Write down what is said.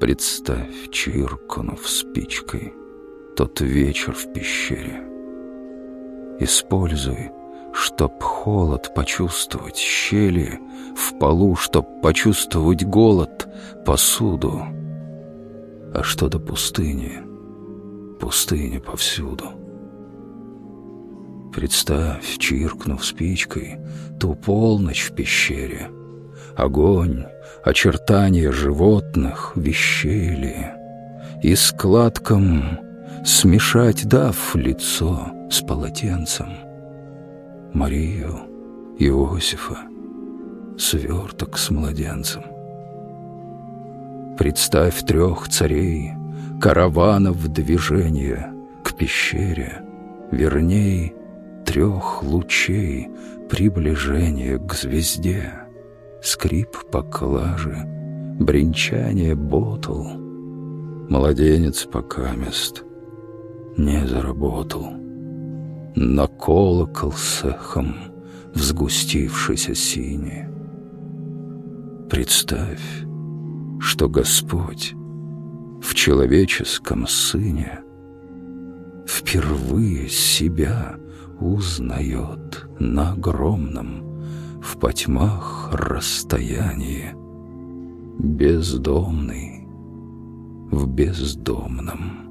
Представь, чиркнув спичкой, тот вечер в пещере. Используй, чтоб холод почувствовать, щели в полу, чтоб почувствовать голод, посуду. А что до пустыни? Пустыня повсюду. Представь, чиркнув спичкой, ту полночь в пещере. Огонь, очертания животных, вещей ли. И складком смешать, дав лицо с полотенцем. Марию, Иосифа, сверток с младенцем. Представь трех царей, караванов движения к пещере, верней, трех лучей приближения к звезде, скрип поклажи, бренчание ботл. Младенец покамест не заработал. На колокол с эхом в сгустившейся. Представь, что Господь в человеческом сыне впервые себя узнает на огромном в потьмах расстоянии, бездомный в бездомном.